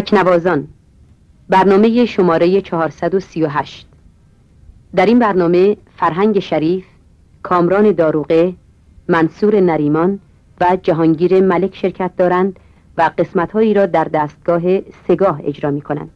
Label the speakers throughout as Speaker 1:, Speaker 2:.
Speaker 1: تکنوازان برنامه شماره 438 در این برنامه فرهنگ شریف، کامران داروغه، منصور نریمان و جهانگیر ملک شرکت دارند و قسمتهایی را در دستگاه سگاه اجرا می کنند.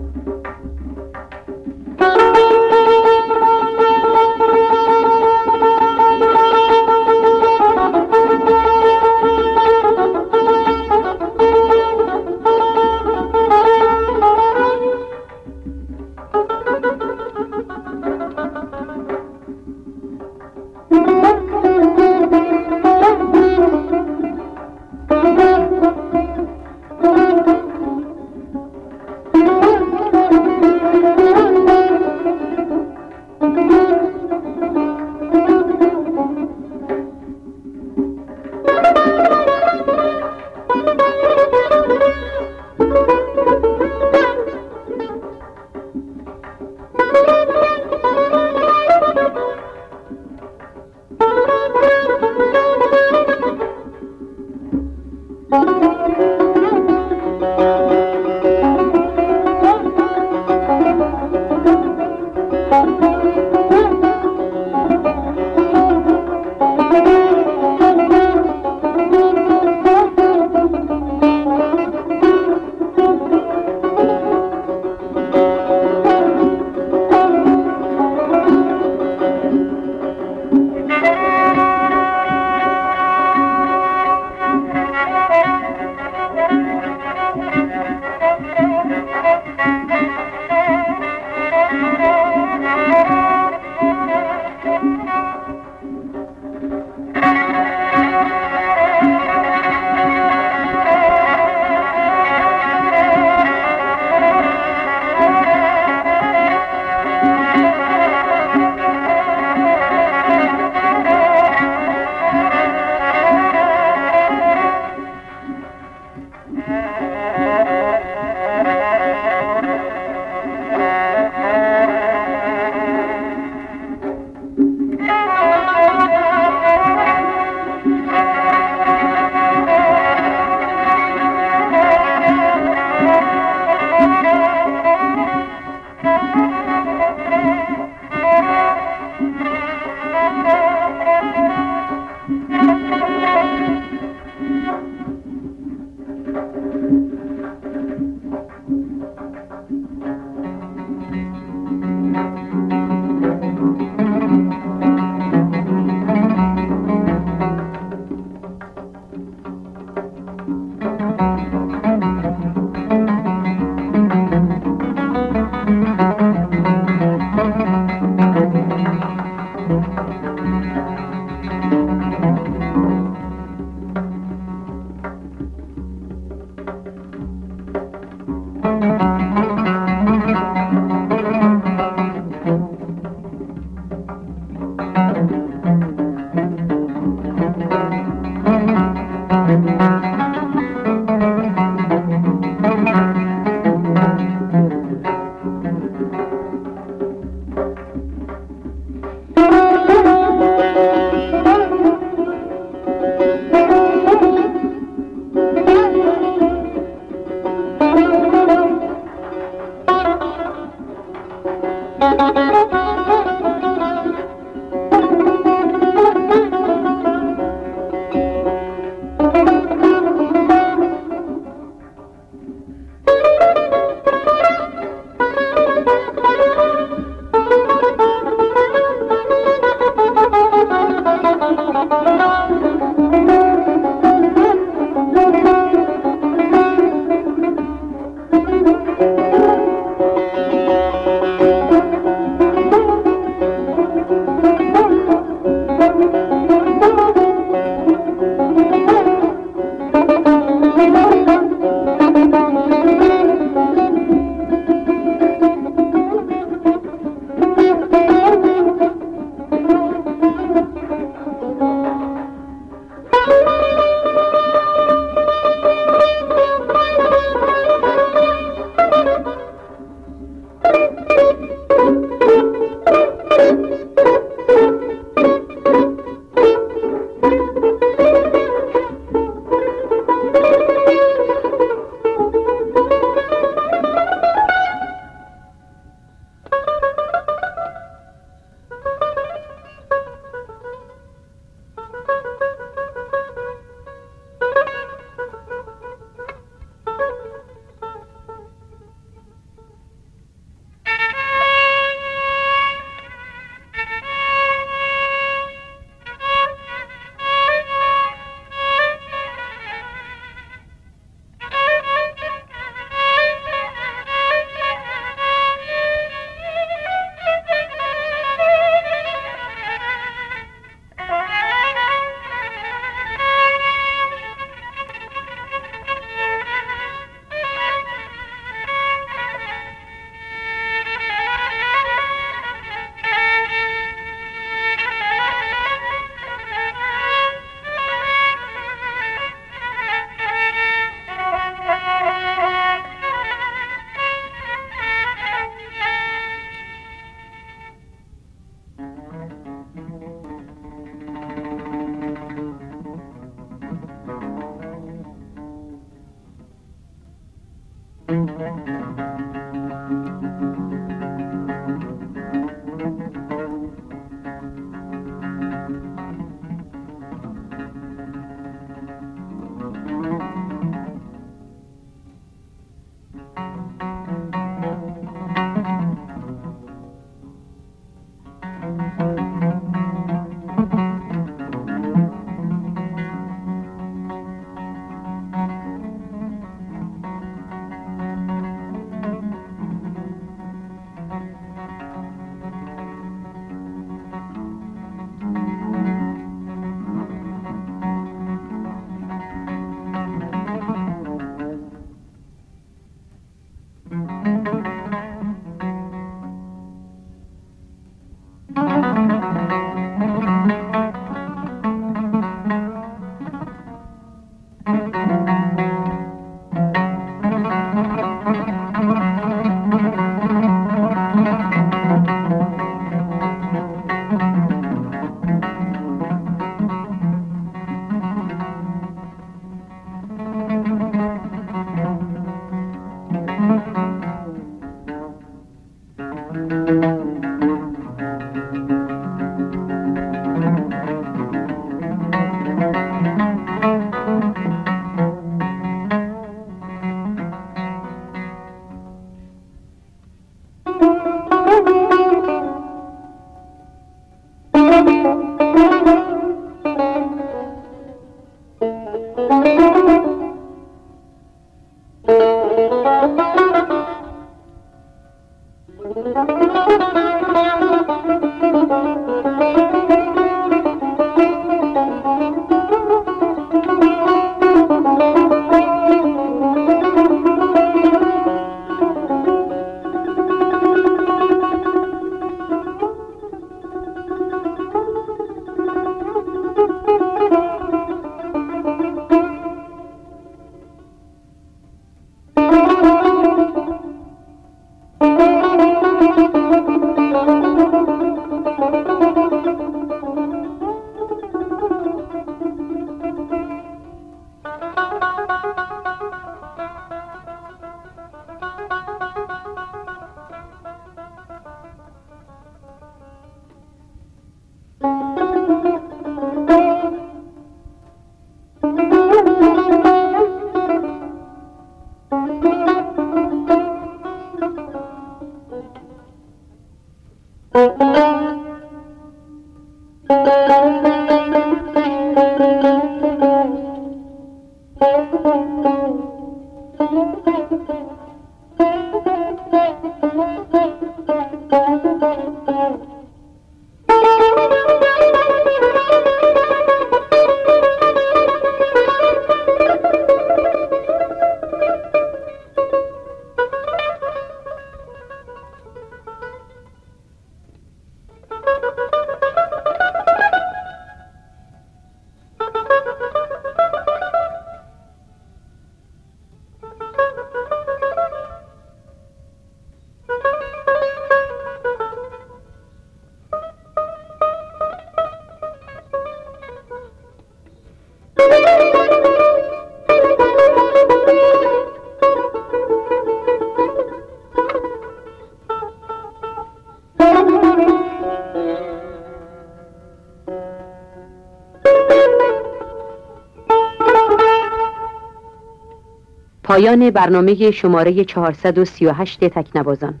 Speaker 1: پایان برنامه شماره 438 تکنوازان.